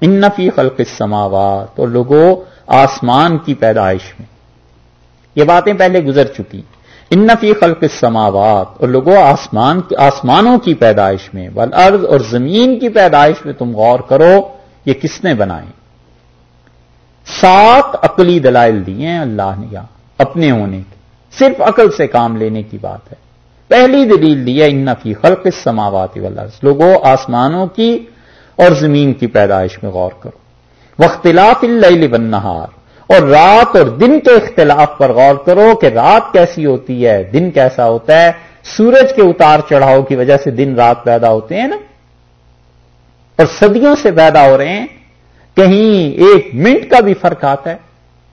ان نفی خلق السماوات اور لوگوں آسمان کی پیدائش میں۔ یہ باتیں پہلے گزر چکی۔ ان نفی خلق السماوات، اور لوگوں آسمان آسمانوں کی پیدائش میں، والارض اور زمین کی پیدائش میں تم غور کرو، یہ کس نے بنائے؟ سات عقلی دلائل دیے ہیں اللہ نے یہاں اپنے ہونے کے۔ صرف عقل سے کام لینے کی بات ہے۔ پہلی دلیل دی ہے ان فی خلق سماوات والارض۔ لوگوں آسمانوں کی اور زمین کی پیدائش میں غور کرو۔ وختلاف اللیل والنہار اور رات اور دن کے اختلاف پر غور کرو کہ رات کیسی ہوتی ہے، دن کیسا ہوتا ہے۔ سورج کے اتار چڑھاؤ کی وجہ سے دن رات پیدا ہوتے ہیں نا۔ اور صدیوں سے پیدا ہو رہے ہیں۔ کہیں ایک منٹ کا بھی فرق آتا ہے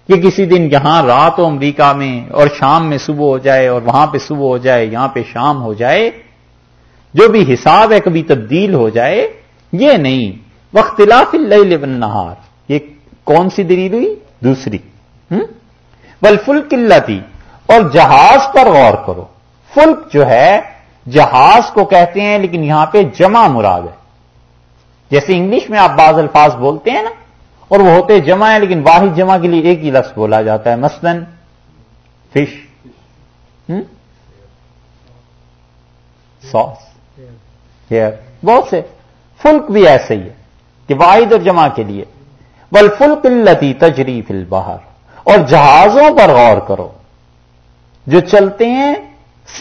کہ کسی دن یہاں رات ہو امریکہ میں اور شام میں صبح ہو جائے اور وہاں پہ صبح ہو جائے، یہاں پہ شام ہو جائے۔ جو بھی حساب ہے، کبھی تبدیل ہو جائے۔ یہ نہیں. وختلاف نہار یہ کون سی دلیل ہوئی؟ دوسری. بل فلک قلتی اور جہاز پر غور کرو. فلک جو ہے جہاز کو کہتے ہیں لیکن یہاں پہ جمع مراد ہے. جیسے انگلش میں آپ بعض الفاظ بولتے ہیں نا اور وہ ہوتے جمع ہیں لیکن واحد جمع کے لیے ایک ہی لفظ بولا جاتا ہے. مثلاً فش. سوس. بہت سے. فلک بھی ایسے ہی ہے کہ واحد اور جمع کے لیے۔ بل فلک التی تجریف البہر اور جہازوں پر غور کرو۔ جو چلتے ہیں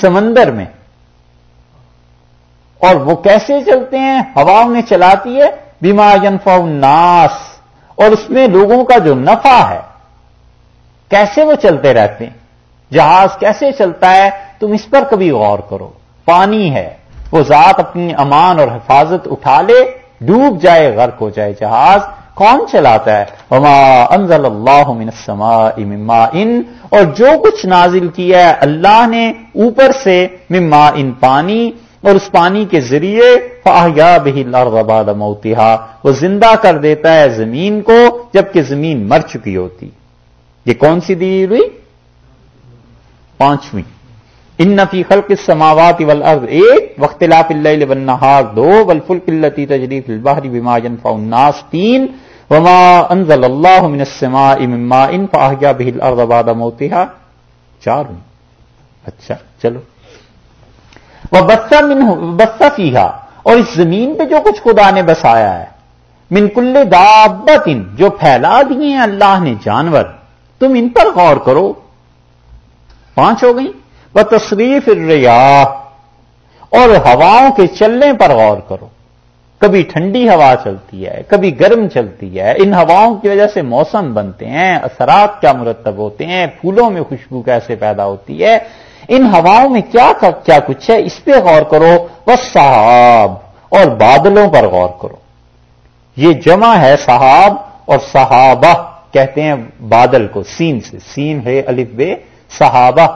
سمندر میں۔ اور وہ کیسے چلتے ہیں؟ ہوا میں چلاتی ہے۔ بیما ینفا الناس۔ اور اس میں لوگوں کا جو نفع ہے۔ کیسے وہ چلتے رہتے ہیں؟ جہاز کیسے چلتا ہے؟ تم اس پر کبھی غور کرو۔ پانی ہے۔ وہ ذات اپنی امان اور حفاظت اٹھا لے، ڈوب جائے، غرق ہو جائے، جہاز کون چلاتا ہے؟ وما انزل اللہ من السماء مما ان اور جو کچھ نازل کیا ہے، اللہ نے اوپر سے مما ان پانی اور اس پانی کے ذریعے۔ فاہیا بہی لرباد موتہا وہ زندہ کر دیتا ہے زمین کو، جبکہ زمین مر چکی ہوتی۔ یہ کون سی دی ہوئی؟ پانچویں۔ ان نفی خلق السماوات والارض، ایک وختلاف اللیل والنہار، دو، والفلک اللتی تجریف البحر بما ينفع الناس، تین، وما انزل اللہ من السماء من ماء فاہیا بہی الارض بعد موتہا چار۔ اچھا چلو۔ وہ بسا من بسا فیحا اور اس زمین پہ جو کچھ خدا نے بسایا ہے، من کل دابت جو پھیلا دیے ہیں اللہ نے جانور، تم ان پر غور کرو۔ پانچ ہو گئی وہ تصریف الریاح، اور ہواؤں کے چلنے پر غور کرو۔ کبھی ٹھنڈی ہوا چلتی ہے، کبھی گرم چلتی ہے۔ ان ہواؤں کی وجہ سے موسم بنتے ہیں، اثرات کیا مرتب ہوتے ہیں، پھولوں میں خوشبو کیسے پیدا ہوتی ہے۔ ان ہواؤں میں کیا کیا کچھ ہے؟ اس پہ غور کرو۔ وہ صحاب اور بادلوں پر غور کرو۔ یہ جمع ہے صحاب اور صحابہ، کہتے ہیں بادل کو۔ سین سے۔ سین ہے الف بے۔ صحابہ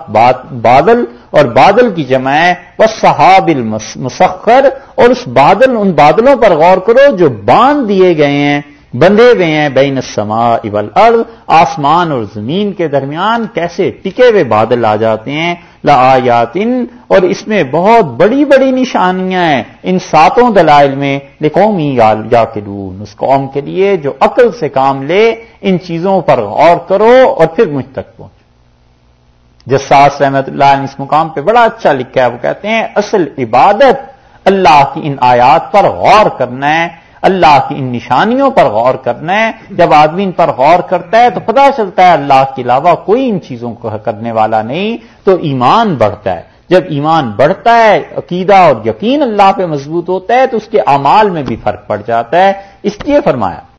بادل اور بادل کی جمع ہے وہ صحاب المسخر، اور اس بادل، ان بادلوں پر غور کرو جو باندھ دیے گئے ہیں، بندھے ہوئے ہیں بین السماء والارض، آسمان اور زمین کے درمیان کیسے ٹکے ہوئے بادل آ جاتے ہیں، لآیاتن، اور اس میں بہت بڑی بڑی نشانیاں ہیں۔ ان ساتوں دلائل میں لقومی یا اس قوم کے لیے جو عقل سے کام لے، ان چیزوں پر غور کرو اور پھر مجھ تک پہنچو۔ جساس رحمت اللہ نے اس مقام پہ بڑا اچھا لکھا ہے، وہ کہتے ہیں، اصل عبادت اللہ کی ان آیات پر غور کرنا ہے، اللہ کی ان نشانیوں پر غور کرنا ہے۔ جب آدمی ان پر غور کرتا ہے تو پتا چلتا ہے، اللہ کے علاوہ کوئی ان چیزوں کو کرنے والا نہیں، تو ایمان بڑھتا ہے۔ جب ایمان بڑھتا ہے، عقیدہ اور یقین اللہ پہ مضبوط ہوتا ہے، تو اس کے اعمال میں بھی فرق پڑ جاتا ہے۔ اس لیے فرمایا۔